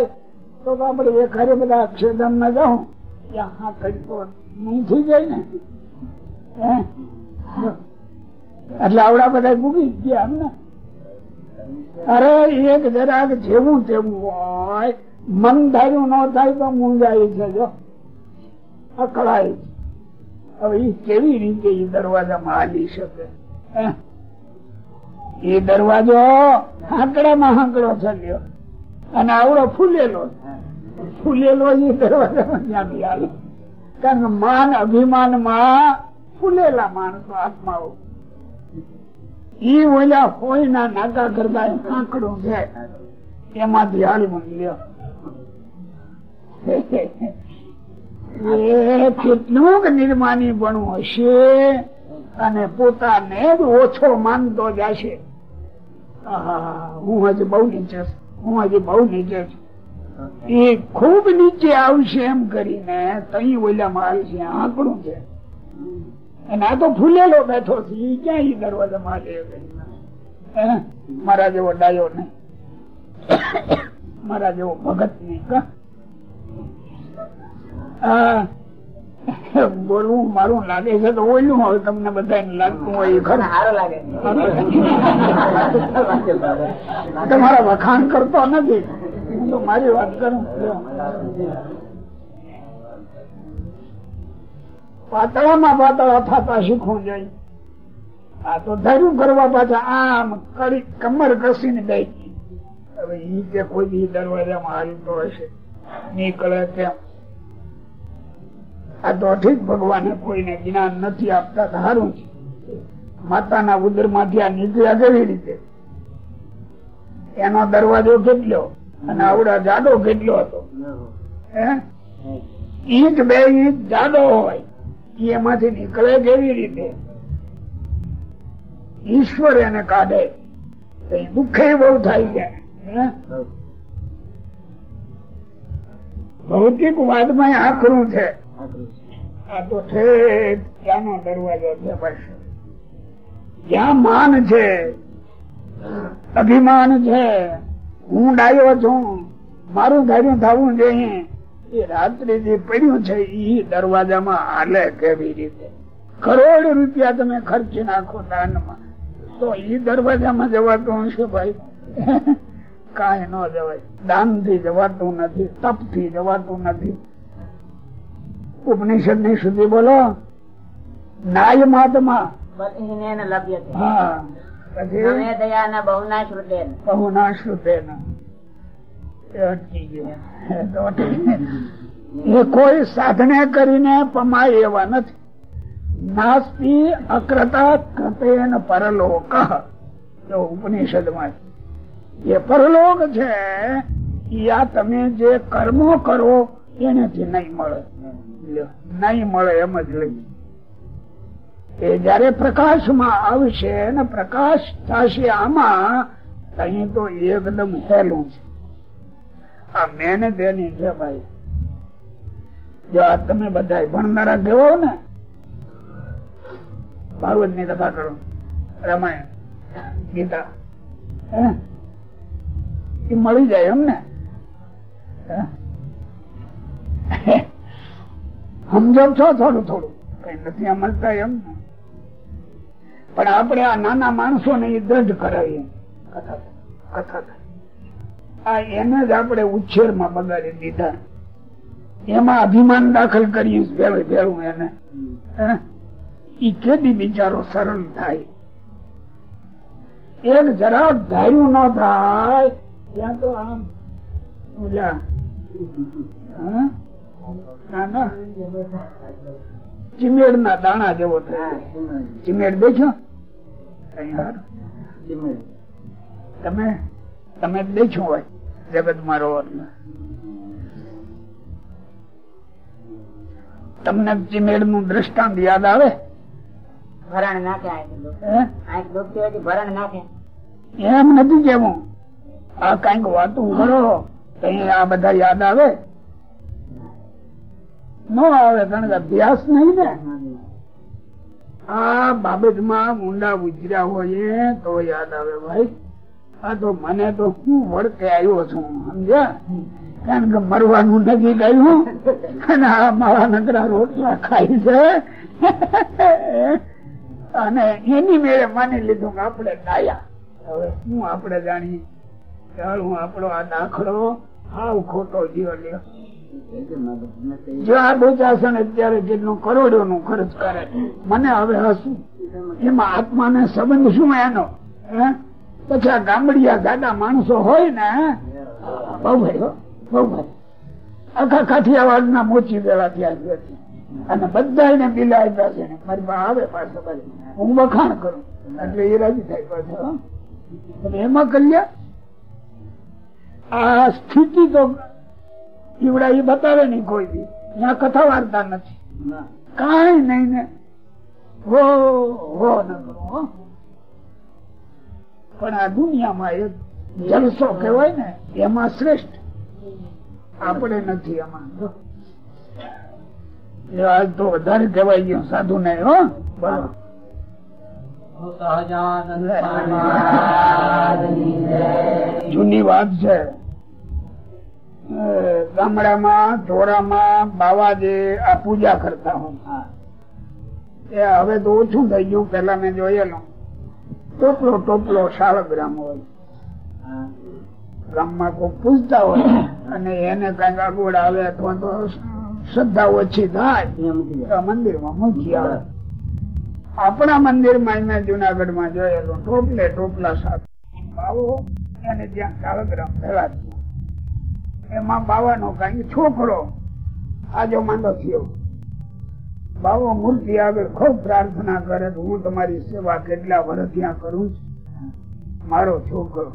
તો આપડે એ ખરે બધા અક્ષરધામમાં જાઉં, ત્યાં હા કઈ નહીં થઈ જાય ને? એટલે આવડા બધા ભૂગી ગયા એમને અરે, એક જરાક જેવું તેવું હોય, મન ધાર્યું ન થાય તો મૂંઝાય છે, જો અકળાય. હવે એ કેવી રીતે એ દરવાજામાં હાલી શકે હે? એ દરવાજો હાંકડામાં હાંકડો થયો અને આવડો ફૂલેલો ફૂલેલો એ હાલે કારણ કે માન અભિમાનમાં ફૂલેલા માણસો આત્માઓ. ઈ ઓલા હોય ના નાકા કરતા આંકડું છે. એમાંથી હાલવું લ્યો એ કેટલુંક નિર્માની પણ હશે અને પોતાને જ ઓછો માનતો જશે. હું હજી બહુ નીચે હું હજી બહુ નીચે છું. એ ખૂબ નીચે આવશે એમ કરીને તઈ ઓલા માલ છે આંકડું છે. અને આ તો ફૂલેલો બેઠો છે ઈ ક્યાં એ દરવાજા મારે હે? મારા જેવો ડાયો નહીં. મારા જેવો ભગત નહીં કા? બોલવું મારું લાગે છે તો ઓલું હવે તમને બધા લાગતું હોય ખરું. લાગે. તમારા વખાણ કરતો નથી. હું તો મારી વાત કરું. પાતળામાં પાતળા થતા શીખવું જોઈએ. આ તો ધર્યું કરવા પાછા આમ કડી કમર કસીને બેસી હવે ઈ કે કોઈ દી દરવાજામાં હાલતો હશે. નીકળે તેમ આ તો ઠીક ભગવાને કોઈને જ્ઞાન નથી આપતા સારું છે માતાના ઉદરમાંથી આ નીકળ્યા કેવી રીતે? એનો દરવાજો કેટલો? અને આવડા જાડો કેટલો હતો? ઈંચ બે ઈંચ જાડો હોય. એમાંથી નીકળે કેવી રીતે? ઈશ્વર એને કાઢે. દુઃખે બહુ થાય છે. ભૌતિક વાદમાં આખરું છે. માન છે, અભિમાન છે, હું ડાયો છું, મારું ધાર્યું થવું જોઈએ એ રાત્રે જે પડ્યું છે એ દરવાજામાં હાલે કેવી રીતે? કરોડ રૂપિયા તમે ખર્ચી નાખો દાનમાં. તો એ દરવાજામાં જવાતું હશે ભાઈ? <laughs> કાંઈ ન જવાય. દાનથી જવાતું નથી તપથી જવાતું નથી. ઉપનિષદની સુધી બોલો. નાય મહાત્મા હા. એ કોઈ સાધને કરીને પમાય એવા નથી. નાસ્તી અક્રતા કૃતેન પરલોક. ઉપનિષદમાં એ પરલોક છે યા તમે જે કર્મો કરો એનાથી નહીં મળે. નહીં મળે એમ જ લઈ એ જયારે પ્રકાશમાં આવશે ને પ્રકાશ થશે આમાં, અહીં તો એકદમ હેલું છે આ મેને તેની છે ભાઈ, જો આ તમે બધા ભણનારા ગયો ને ભાગવતની કથા કરો, રામાયણ, ગીતા? એ મળી જાય એમ ને હે? સમજો છો થોડું થોડું? કઈ નથી સમજતા એમ? પણ આપણે આ નાના માણસો ને એ દ્રઢ કરાવીએ. કથા કથા. આ એને જ આપણે ઉછેરમાં બગાડી દીધા. એમાં અભિમાન દાખલ કરીએ ભેળું ભેળું એને? ઈ કેદી બિચારો સરળ થાય. એક જરા ધાર્યું ન થાય ત્યાં તો આમ ઓલા હે? ના ના ના દાણા જેવો થાય ચિમેડ દેખ્યો? તમે તમે દેખ્યો હોય જગત મારો તમને ચીમેડનું દ્રષ્ટાંત યાદ આવે? ભરણ નાખે ભરણ નાખે. એમ નથી કેવું આ કંઈક વાતું કરો આ બધા યાદ આવે? નો આવે, કારણ કે અભ્યાસ નહીં ને. આ બાબતમાં ઊંડા ઉજર્યા હોય તો યાદ આવે ભાઈ. આ તો મને તો હું વળકે આવ્યો છું, સમજ્યા? કારણ કે મરવાનું નથી ગયું અને આ મારા નકરા રોટલા ખાય છે. અને એની મેળે માની લીધું કે આપણે ડાયા હવે શું આપણે જાણીએ હું આપણો આ દાખલો હાવ ખોટો જીવ લ્યો. જો આ બોચાસણ અત્યારે કેટલું કરોડો નું ખર્ચ કરે, મને હવે હસું એમાં આત્માને સંબંધ શું એનો? પછી આ ગામડિયા ગાડા માણસો હોય ને બહુ ભાઈ બહુ ભાઈ. આખા કાઠિયાવાડ ના મોચી વેળા ત્યાં અને બધા એને બિલ આપ્યા છે મારી પાસે આવે પાછો હું વખાણ કરું. એટલે એ રાજી થાય પાછો એમાં કલ્યા આ સ્થિતિ તો ઈવડા એ બતાવે નહીં કોઈ બી. ત્યાં કથા વાર્તા નથી. કઈ નહીં ને. હો હો ન કરો પણ આ દુનિયામાં એક જલસો કહેવાય ને એમાં શ્રેષ્ઠ. આપણે નથી એમાં. આજ તો વધારે કહેવાય ગયો સાધુ ને હો. બોલો જૂની વાત છે. ગામડામાં ધોરામાં બાવા જે આ પૂજા કરતા હું. એ હવે તો ઓછું થઈ ગયું પેલા મેં જોયેલું. ટોપલો ટોપલો શાળગ્રામ હોય. ગામમાં કોઈ પૂજતા હોય અને એને કંઈક આગળ આવે અથવા તો શ્રદ્ધા ઓછી થાય મંદિરમાં મૂકી આવે. આપણા મંદિરમાં મેં જુનાગઢમાં જોયેલું ટોપલે ટોપલા સાથે બાવો અને ત્યાં શાળગ્રામ છે એમાં બાવાનો કઈ છોકરો આજો માંડો થયો. બાવો મૂર્તિ આગળ ખૂબ પ્રાર્થના કરે હું તમારી સેવા કેટલા વર્ષ ત્યાં કરું છું. મારો છોકરો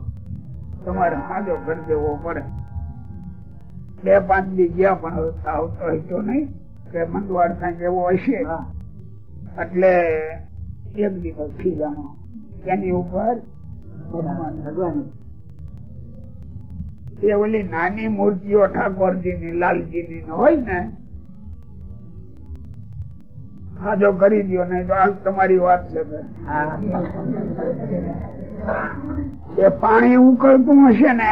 તમારે હાજો કરી દેવો પડે. બે પાંચ દી ગયા પણ હવે હોય હતો નહીં. કે મંદવાડ કંઈક એવો હશે. એટલે એક દિવસ ખીજાણો એની ઉપર ભગવાન. ઓલી નાની મૂર્તિઓ ઠાકોરજી ની લાલજી ની હોય ને હા કરી દો નહીં તો તમારી વાત છે એ પાણી ઉકળતું હશે ને,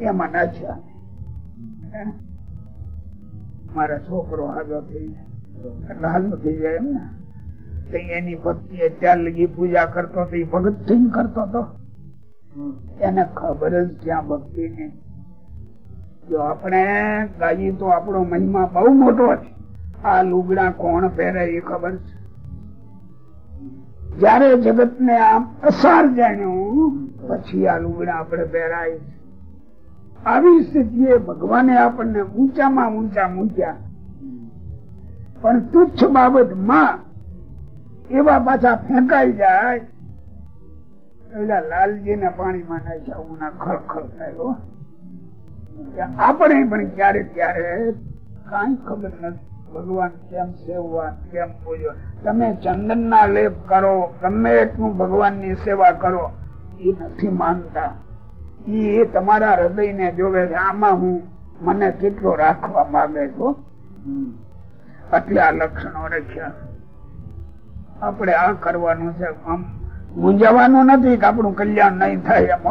એમાં નાખ્યા. મારા છોકરો હાજો થઈ જાય હાજો થઈ જાય એમ ને. એની ભક્તિ અત્યાર લગી પૂજા કરતો તો એ ભગત થઈને કરતો તો. એને ખબર જ ક્યાં ભક્તિ ને જો આપણે ગાઈએ તો આપણો મહિમા બહુ મોટો છે. આ લુગડા કોણ પહેરે એ ખબર છે? જયારે જગત ને આમ અસાર જાણ્યું, પછી આ લુગડા આપણે પહેરાય આવી સ્થિતિએ ભગવાને આપણને ઊંચામાં ઊંચા મૂક્યા. પણ તુચ્છ બાબતમાં એવા પાછા ફેંકાઈ જાય પેલા લાલજી ને પાણીમાં નાખ્યા, ઉના ખળખળ થયો આપણે પણ ક્યારે ક્યારે કઈ ખબર નથી. ભગવાન કેમ સેવવા, કેમ પૂજો તમે ચંદન ના લેપ કરો, ગમે એટલું ભગવાનની સેવા કરો, એ નથી માનતા. એ તમારા હૃદય ને જોવે છે, આમાં હું મને કેટલો રાખવા માંગે છો આટલા લક્ષણો રાખ્યા. આપણે આ કરવાનું છે, આમ મૂંઝાવાનું નથી કે આપણું કલ્યાણ નહીં થાય એમ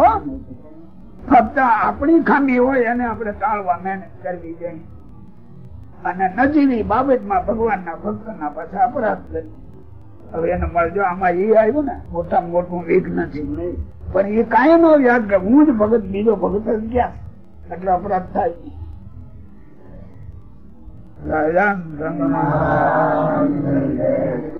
ફક્ત આપણી ખામી હોય એને આપણે ટાળવા મહેનત કરવી જોઈએ. અને નજીવી બાબતમાં ભગવાનના ભક્તના પાછા અપરાધ કરી. હવે એને મળજો, આમાં એ આવ્યું ને મોટા મોટું વિઘ્ન નથી પણ એ કાંઈ નો યાદ કે હું જ ભગત, બીજો ભગત જ ક્યાં એટલે અપરાધ થાય. રાજા